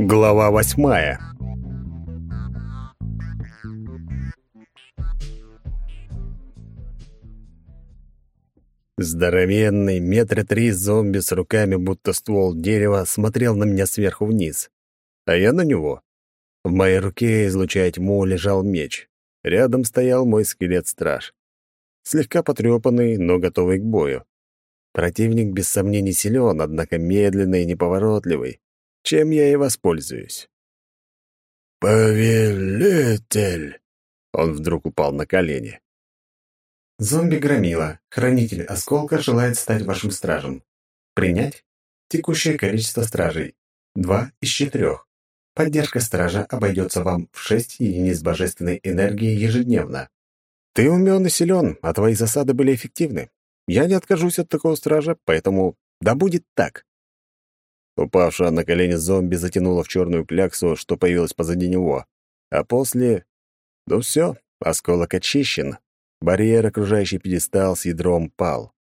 Глава восьмая Здоровенный, метра три зомби с руками, будто ствол дерева, смотрел на меня сверху вниз. А я на него. В моей руке, излучая тьму, лежал меч. Рядом стоял мой скелет-страж. Слегка потрепанный, но готовый к бою. Противник без сомнений силен, однако медленный и неповоротливый, чем я и воспользуюсь. «Повелитель!» Он вдруг упал на колени. Зомби-громила, хранитель осколка, желает стать вашим стражем. Принять? Текущее количество стражей. Два из четырех. Поддержка стража обойдется вам в шесть единиц божественной энергии ежедневно. Ты умен и силен, а твои засады были эффективны. Я не откажусь от такого стража, поэтому да будет так. Упавшая на колени зомби затянула в черную кляксу, что появилась позади него. А после... Ну все, осколок очищен. Барьер, окружающий пьедестал с ядром, пал.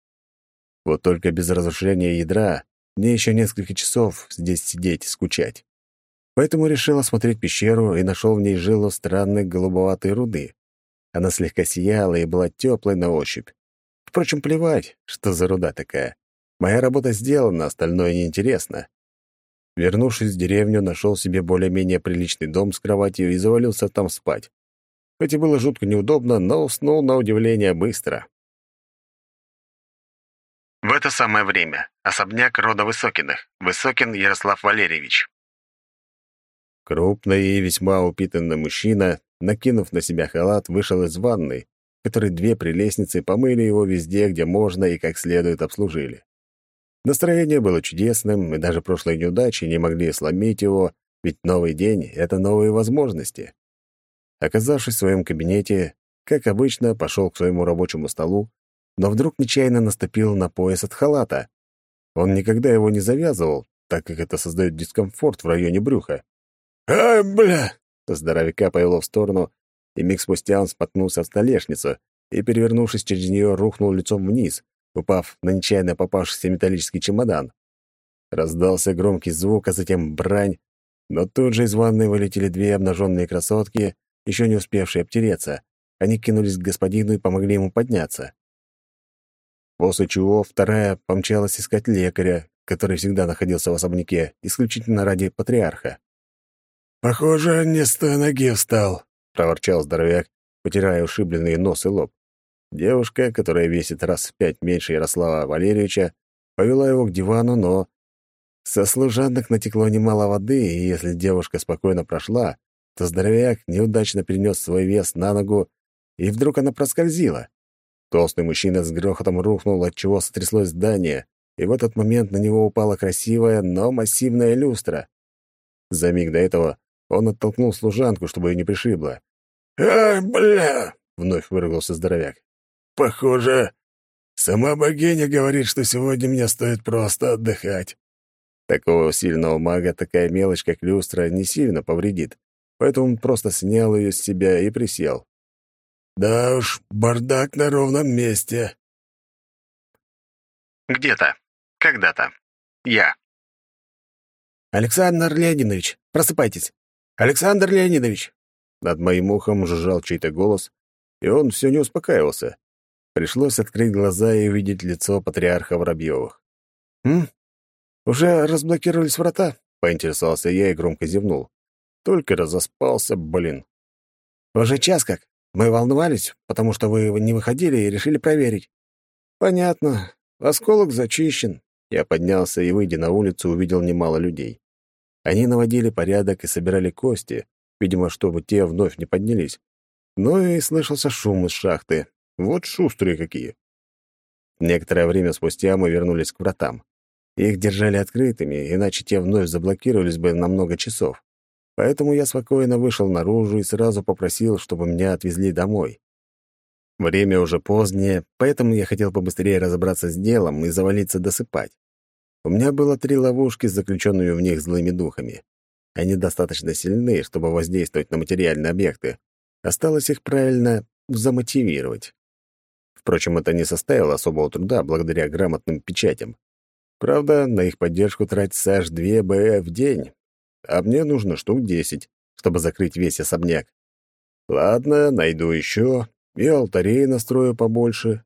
Вот только без разрушения ядра мне еще несколько часов здесь сидеть скучать. Поэтому решил осмотреть пещеру и нашел в ней жилу странной голубоватой руды. Она слегка сияла и была теплой на ощупь. Впрочем, плевать, что за руда такая. Моя работа сделана, остальное неинтересно. Вернувшись в деревню, нашел себе более-менее приличный дом с кроватью и завалился там спать. Хоть и было жутко неудобно, но уснул на удивление быстро. В это самое время. Особняк рода Высокиных. Высокин Ярослав Валерьевич. Крупный и весьма упитанный мужчина, накинув на себя халат, вышел из ванной, которой две прелестницы помыли его везде, где можно и как следует обслужили. Настроение было чудесным, и даже прошлые неудачи не могли сломить его, ведь новый день — это новые возможности. Оказавшись в своем кабинете, как обычно, пошел к своему рабочему столу, но вдруг нечаянно наступил на пояс от халата. Он никогда его не завязывал, так как это создает дискомфорт в районе брюха. «Ай, бля!» Здоровяка повело в сторону, и миг спустя он споткнулся в столешницу и, перевернувшись через нее, рухнул лицом вниз, упав на нечаянно попавшийся металлический чемодан. Раздался громкий звук, а затем брань, но тут же из ванной вылетели две обнаженные красотки еще не успевшие обтереться. Они кинулись к господину и помогли ему подняться. После чего вторая помчалась искать лекаря, который всегда находился в особняке, исключительно ради патриарха. «Похоже, не с той ноги встал», — проворчал здоровяк, потирая ушибленные нос и лоб. Девушка, которая весит раз в пять меньше Ярослава Валерьевича, повела его к дивану, но... Со служанок натекло немало воды, и если девушка спокойно прошла, то здоровяк неудачно перенес свой вес на ногу, и вдруг она проскользила. Толстый мужчина с грохотом рухнул, отчего сотряслось здание, и в этот момент на него упала красивая, но массивная люстра. За миг до этого он оттолкнул служанку, чтобы ее не пришибло. «Ай, бля!» — вновь выругался здоровяк. «Похоже, сама богиня говорит, что сегодня мне стоит просто отдыхать». Такого сильного мага такая мелочь, как люстра, не сильно повредит поэтому он просто снял ее с себя и присел. «Да уж, бардак на ровном месте». «Где-то. Когда-то. Я». «Александр Леонидович, просыпайтесь! Александр Леонидович!» Над моим ухом жужжал чей-то голос, и он все не успокаивался. Пришлось открыть глаза и увидеть лицо патриарха Воробьевых. «М? Уже разблокировались врата?» — поинтересовался я и громко зевнул. Только разоспался, блин. Уже час как. Мы волновались, потому что вы не выходили и решили проверить. Понятно. Осколок зачищен. Я поднялся и, выйдя на улицу, увидел немало людей. Они наводили порядок и собирали кости, видимо, чтобы те вновь не поднялись. Но и слышался шум из шахты. Вот шустрые какие. Некоторое время спустя мы вернулись к вратам. Их держали открытыми, иначе те вновь заблокировались бы на много часов. Поэтому я спокойно вышел наружу и сразу попросил, чтобы меня отвезли домой. Время уже позднее, поэтому я хотел побыстрее разобраться с делом и завалиться досыпать. У меня было три ловушки с заключенными в них злыми духами. Они достаточно сильны, чтобы воздействовать на материальные объекты. Осталось их правильно замотивировать. Впрочем, это не составило особого труда благодаря грамотным печатям. Правда, на их поддержку тратится аж 2 БЭ в день, а мне нужно штук десять, чтобы закрыть весь особняк. Ладно, найду еще, и алтарей настрою побольше.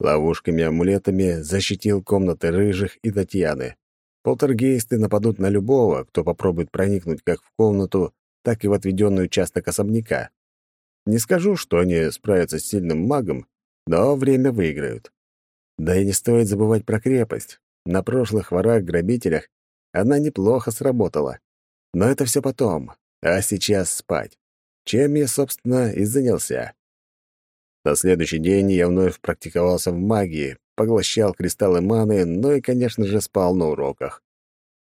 Ловушками-амулетами защитил комнаты рыжих и Татьяны. Полтергейсты нападут на любого, кто попробует проникнуть как в комнату, так и в отведенный участок особняка. Не скажу, что они справятся с сильным магом, но время выиграют. Да и не стоит забывать про крепость. На прошлых ворах-грабителях она неплохо сработала. Но это все потом, а сейчас спать. Чем я, собственно, и занялся. На следующий день я вновь практиковался в магии, поглощал кристаллы маны, ну и, конечно же, спал на уроках.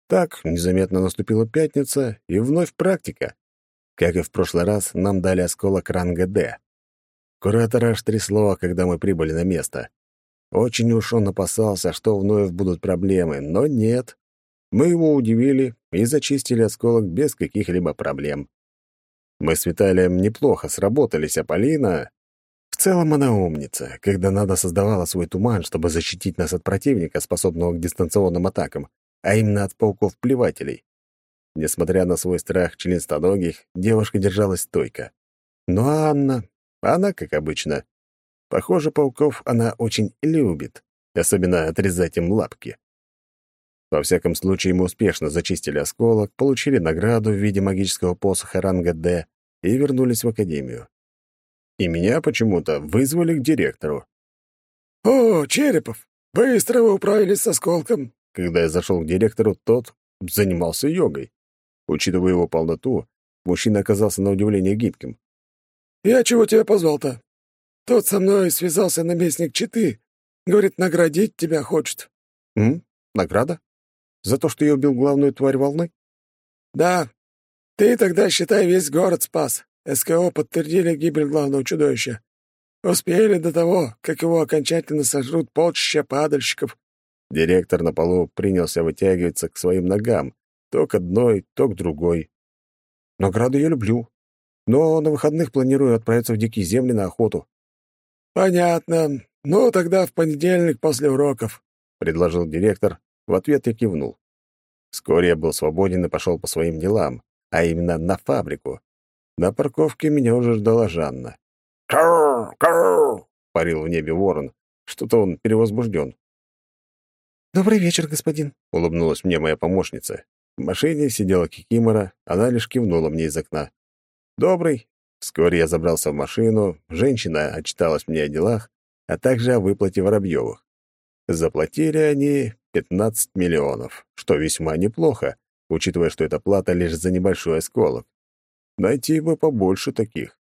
Так, незаметно наступила пятница, и вновь практика. Как и в прошлый раз, нам дали осколок ранга «Д». Куратора аж трясло, когда мы прибыли на место. Очень уж он опасался, что вновь будут проблемы, но нет. Мы его удивили и зачистили осколок без каких-либо проблем. Мы с Виталием неплохо сработались, а Полина... В целом она умница, когда надо создавала свой туман, чтобы защитить нас от противника, способного к дистанционным атакам, а именно от пауков-плевателей. Несмотря на свой страх членистоногих, девушка держалась стойко. Но Анна, она, как обычно, похоже, пауков она очень любит, особенно отрезать им лапки. Во всяком случае, мы успешно зачистили осколок, получили награду в виде магического посоха ранга «Д» и вернулись в академию. И меня почему-то вызвали к директору. «О, Черепов, быстро вы управились с осколком!» Когда я зашел к директору, тот занимался йогой. Учитывая его полноту, мужчина оказался на удивление гибким. «Я чего тебя позвал-то? Тот со мной связался наместник Читы. Говорит, наградить тебя хочет». «М? Награда? За то, что я убил главную тварь волны?» «Да. Ты тогда, считай, весь город спас. СКО подтвердили гибель главного чудовища. Успели до того, как его окончательно сожрут полчища падальщиков». Директор на полу принялся вытягиваться к своим ногам, то к одной, то к другой. Награду я люблю, но на выходных планирую отправиться в дикие земли на охоту. «Понятно. Ну, тогда в понедельник после уроков», — предложил директор. В ответ я кивнул. Вскоре я был свободен и пошел по своим делам, а именно на фабрику. На парковке меня уже ждала Жанна. «Карр! Карр!» — парил в небе ворон. Что-то он перевозбужден. «Добрый вечер, господин», — улыбнулась мне моя помощница. В машине сидела Кикимора, она лишь кивнула мне из окна. «Добрый». Вскоре я забрался в машину, женщина отчиталась мне о делах, а также о выплате Воробьевых. Заплатили они 15 миллионов, что весьма неплохо, учитывая, что эта плата лишь за небольшой осколок. Найти бы побольше таких.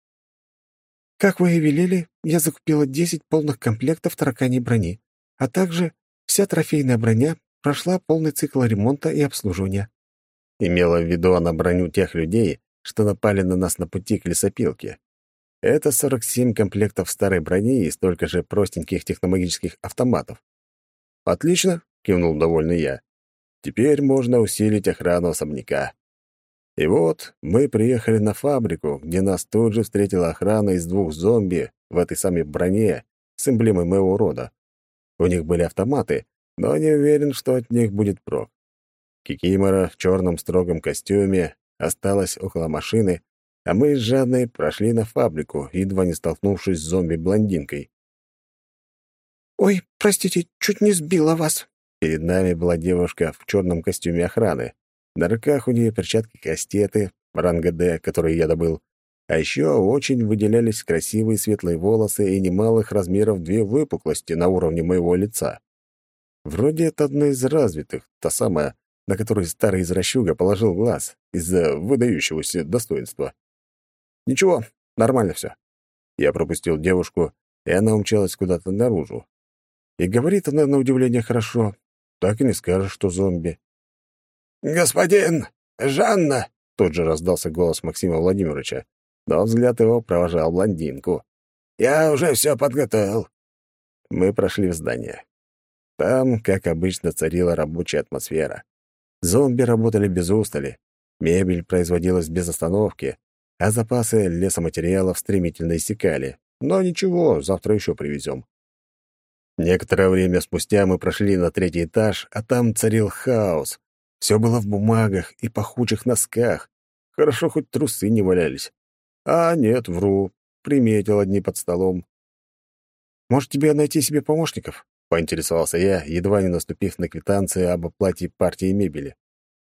«Как вы и велели, я закупила 10 полных комплектов тараканей брони, а также вся трофейная броня прошла полный цикл ремонта и обслуживания. Имела в виду она броню тех людей, что напали на нас на пути к лесопилке. Это 47 комплектов старой брони и столько же простеньких техномагических автоматов. «Отлично», — кивнул довольный я. «Теперь можно усилить охрану особняка». И вот мы приехали на фабрику, где нас тут же встретила охрана из двух зомби в этой самой броне с эмблемой моего рода. У них были автоматы, но не уверен, что от них будет прок. Кикимора в черном строгом костюме осталась около машины, а мы с Жадной прошли на фабрику, едва не столкнувшись с зомби-блондинкой. «Ой, простите, чуть не сбила вас». Перед нами была девушка в черном костюме охраны. На руках у нее перчатки-кастеты, ранга «Д», которые я добыл. А еще очень выделялись красивые светлые волосы и немалых размеров две выпуклости на уровне моего лица. Вроде это одна из развитых, та самая, на который старый извращуга положил глаз из-за выдающегося достоинства. Ничего, нормально все. Я пропустил девушку, и она умчалась куда-то наружу. И говорит она на удивление хорошо. Так и не скажешь, что зомби. «Господин! Жанна!» — тут же раздался голос Максима Владимировича, но взгляд его провожал блондинку. «Я уже все подготовил». Мы прошли в здание. Там, как обычно, царила рабочая атмосфера. Зомби работали без устали, мебель производилась без остановки, а запасы лесоматериалов стремительно иссякали. Но ничего, завтра еще привезем. Некоторое время спустя мы прошли на третий этаж, а там царил хаос. Все было в бумагах и пахучих носках. Хорошо, хоть трусы не валялись. А нет, вру. Приметил одни под столом. «Может, тебе найти себе помощников?» — поинтересовался я, едва не наступив на квитанции об оплате партии мебели.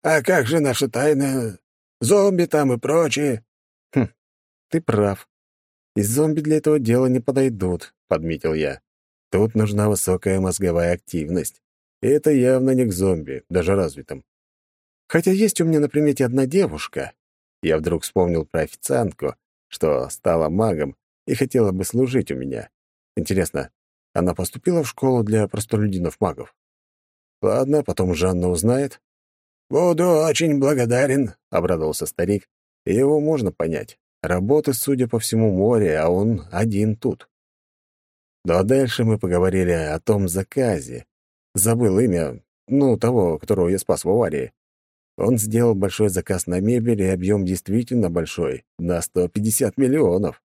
«А как же наша тайна? Зомби там и прочее?» «Хм, ты прав. И зомби для этого дела не подойдут», — подметил я. «Тут нужна высокая мозговая активность. И это явно не к зомби, даже развитым. Хотя есть у меня на примете одна девушка. Я вдруг вспомнил про официантку, что стала магом и хотела бы служить у меня. Интересно, она поступила в школу для простолюдинов-магов? Ладно, потом Жанна узнает. «Буду очень благодарен», — обрадовался старик, его можно понять. Работы, судя по всему, море, а он один тут. Ну а дальше мы поговорили о том заказе. Забыл имя, ну, того, которого я спас в аварии. Он сделал большой заказ на мебель, и объем действительно большой, на 150 миллионов.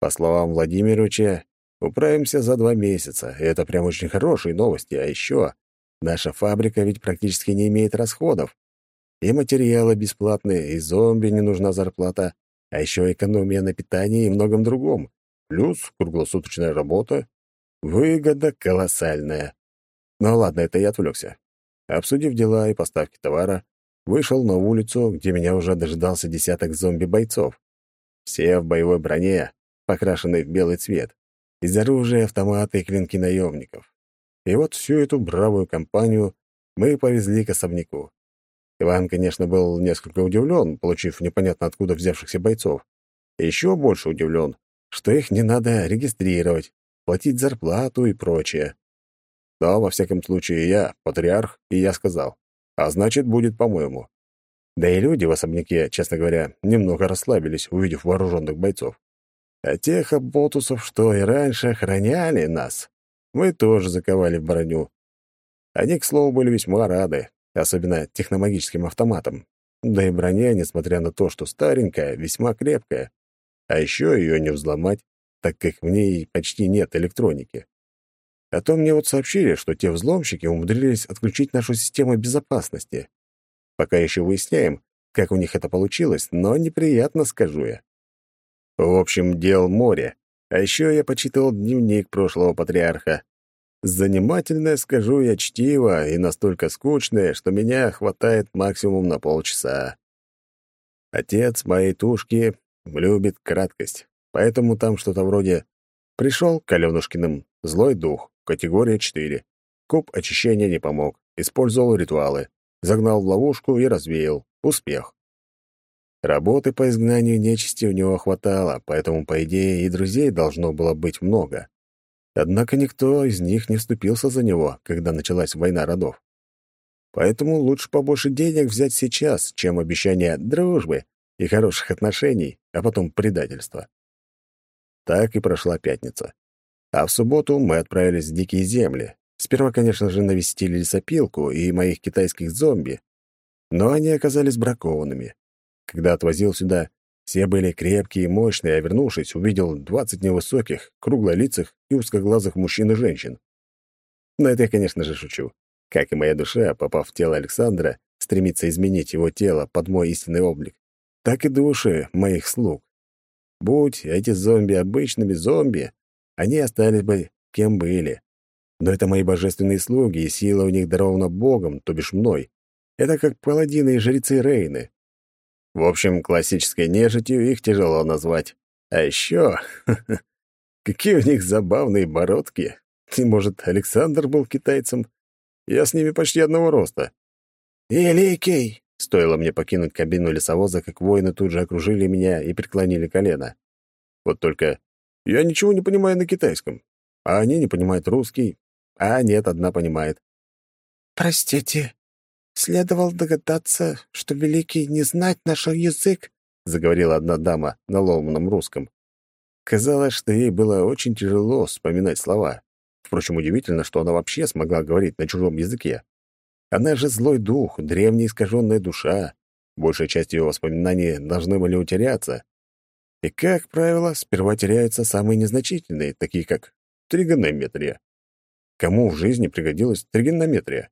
По словам Владимировича, управимся за два месяца, и это прям очень хорошие новости. А еще наша фабрика ведь практически не имеет расходов. И материалы бесплатные, и зомби не нужна зарплата, а еще экономия на питании и многом другом. Плюс круглосуточная работа. Выгода колоссальная. Ну ладно, это я отвлекся. Обсудив дела и поставки товара, вышел на улицу, где меня уже дожидался десяток зомби-бойцов. Все в боевой броне, покрашенной в белый цвет. Из оружия автоматы и клинки наемников. И вот всю эту бравую компанию мы повезли к особняку. Иван, конечно, был несколько удивлен, получив непонятно откуда взявшихся бойцов. И еще больше удивлен, что их не надо регистрировать, платить зарплату и прочее. Но, во всяком случае, я патриарх, и я сказал а значит, будет по-моему. Да и люди в особняке, честно говоря, немного расслабились, увидев вооруженных бойцов. А тех оболтусов, что и раньше охраняли нас, мы тоже заковали в броню. Они, к слову, были весьма рады, особенно техномагическим автоматам. Да и броня, несмотря на то, что старенькая, весьма крепкая. А еще ее не взломать, так как в ней почти нет электроники. А то мне вот сообщили, что те взломщики умудрились отключить нашу систему безопасности. Пока еще выясняем, как у них это получилось, но неприятно, скажу я. В общем, дел море. А еще я почитал дневник прошлого патриарха. Занимательное, скажу я, чтиво и настолько скучное, что меня хватает максимум на полчаса. Отец моей тушки любит краткость, поэтому там что-то вроде «Пришел к Аленушкиным злой дух, Категория 4. Куб очищения не помог. Использовал ритуалы. Загнал в ловушку и развеял. Успех. Работы по изгнанию нечисти у него хватало, поэтому, по идее, и друзей должно было быть много. Однако никто из них не вступился за него, когда началась война родов. Поэтому лучше побольше денег взять сейчас, чем обещание дружбы и хороших отношений, а потом предательства. Так и прошла пятница. А в субботу мы отправились в дикие земли. Сперва, конечно же, навестили лесопилку и моих китайских зомби, но они оказались бракованными. Когда отвозил сюда, все были крепкие и мощные, а вернувшись, увидел двадцать невысоких, круглолицых и узкоглазых мужчин и женщин. Но это я, конечно же, шучу. Как и моя душа, попав в тело Александра, стремится изменить его тело под мой истинный облик, так и души моих слуг. Будь эти зомби обычными зомби, они остались бы кем были. Но это мои божественные слуги, и сила у них дарована Богом, то бишь мной. Это как паладины и жрецы Рейны. В общем, классической нежитью их тяжело назвать. А еще... Какие у них забавные бородки. И, может, Александр был китайцем? Я с ними почти одного роста. «Великий!» Стоило мне покинуть кабину лесовоза, как воины тут же окружили меня и преклонили колено. Вот только я ничего не понимаю на китайском, а они не понимают русский, а нет, одна понимает. «Простите, следовало догадаться, что Великий не знать наш язык», заговорила одна дама на ломаном русском. Казалось, что ей было очень тяжело вспоминать слова. Впрочем, удивительно, что она вообще смогла говорить на чужом языке. Она же злой дух, древняя искаженная душа. Большая часть ее воспоминаний должны были утеряться, и, как правило, сперва теряются самые незначительные, такие как тригонометрия. Кому в жизни пригодилась тригонометрия?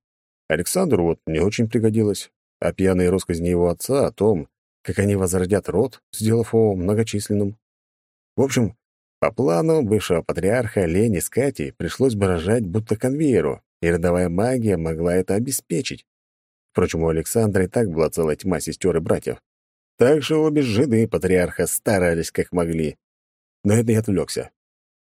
Александру вот не очень пригодилось, а пьяные росказни его отца о том, как они возродят род, сделав его многочисленным. В общем, по плану бывшего патриарха Лени с Катей пришлось бы рожать будто конвейеру, и родовая магия могла это обеспечить. Впрочем, у Александра и так была целая тьма сестер и братьев. Также обе жены патриарха старались как могли. Но это я отвлекся.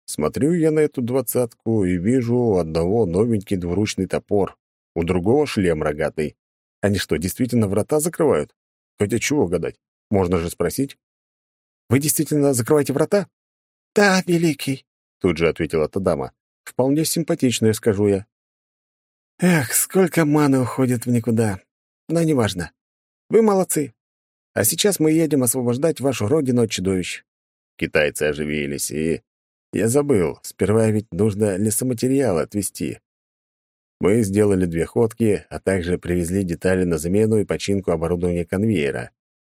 Смотрю я на эту двадцатку и вижу у одного новенький двуручный топор, у другого шлем рогатый. Они что, действительно врата закрывают? Хотя чего гадать? Можно же спросить. «Вы действительно закрываете врата?» «Да, великий», — тут же ответила та дама. «Вполне симпатичная, скажу я». «Эх, сколько маны уходит в никуда. Но неважно. Вы молодцы. А сейчас мы едем освобождать вашу родину от чудовищ». Китайцы оживились, и... Я забыл, сперва ведь нужно лесоматериалы отвезти. Мы сделали две ходки, а также привезли детали на замену и починку оборудования конвейера.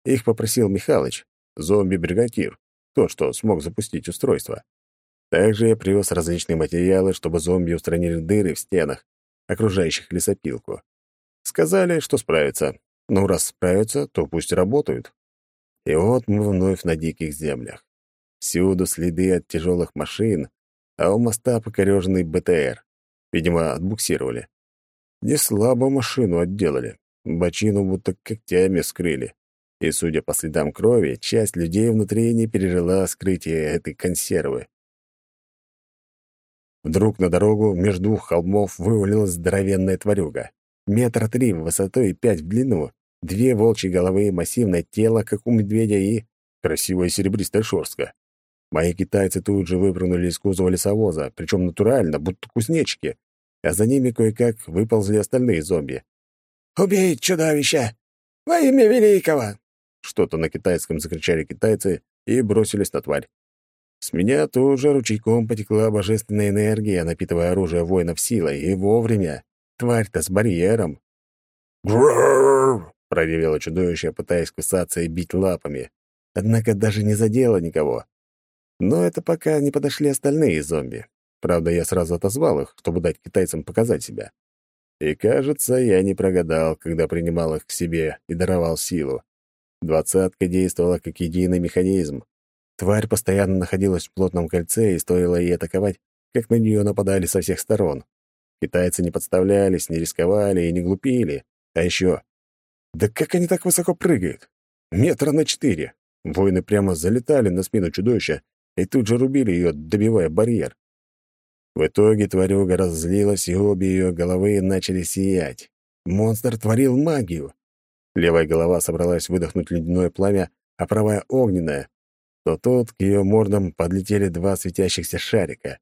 Их попросил Михалыч, зомби-бригадир, тот, что смог запустить устройство. Также я привез различные материалы, чтобы зомби устранили дыры в стенах, окружающих лесопилку. Сказали, что справятся. Ну, раз справятся, то пусть работают. И вот мы вновь на диких землях. Всюду следы от тяжелых машин, а у моста покореженный БТР. Видимо, отбуксировали. Не слабо машину отделали. Бочину будто когтями скрыли. И, судя по следам крови, часть людей внутри не пережила скрытие этой консервы. Вдруг на дорогу между двух холмов вывалилась здоровенная тварюга. Метра три в высоту и пять в длину, две волчьи головы, массивное тело, как у медведя, и красивая серебристая шерстка. Мои китайцы тут же выпрыгнули из кузова лесовоза, причем натурально, будто кузнечики, а за ними кое-как выползли остальные зомби. «Убей чудовище! Во имя великого!» Что-то на китайском закричали китайцы и бросились на тварь. С меня тоже ручейком потекла божественная энергия, напитывая оружие воинов силой, и вовремя. Тварь-то с барьером. «Гррррр!» — проревело чудовище, пытаясь кусаться и бить лапами. Однако даже не задело никого. Но это пока не подошли остальные зомби. Правда, я сразу отозвал их, чтобы дать китайцам показать себя. И, кажется, я не прогадал, когда принимал их к себе и даровал силу. Двадцатка действовала как единый механизм. Тварь постоянно находилась в плотном кольце, и стоило ей атаковать, как на нее нападали со всех сторон. Китайцы не подставлялись, не рисковали и не глупили. А еще... Да как они так высоко прыгают? Метра на четыре. Воины прямо залетали на спину чудовища и тут же рубили ее, добивая барьер. В итоге тварюга разозлилась, и обе ее головы начали сиять. Монстр творил магию. Левая голова собралась выдохнуть ледяное пламя, а правая — огненное. То тут к ее мордам подлетели два светящихся шарика.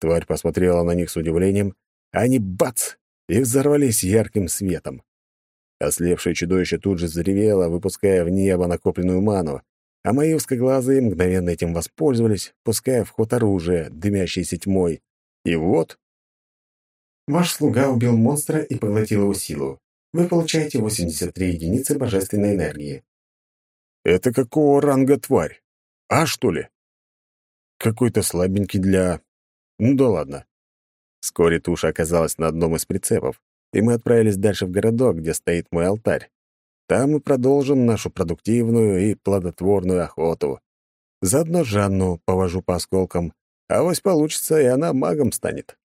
Тварь посмотрела на них с удивлением, а они — бац! — и взорвались ярким светом. Ослепшее чудовище тут же заревело, выпуская в небо накопленную ману, а мои узкоглазые мгновенно этим воспользовались, пуская в ход оружие, дымящееся тьмой. И вот... Ваш слуга убил монстра и поглотил его силу. Вы получаете 83 единицы божественной энергии. Это какого ранга тварь? А, что ли? Какой-то слабенький для... Ну да ладно. Вскоре туша оказалась на одном из прицепов, и мы отправились дальше в городок, где стоит мой алтарь. Там мы продолжим нашу продуктивную и плодотворную охоту. Заодно Жанну повожу по осколкам, а вось получится, и она магом станет.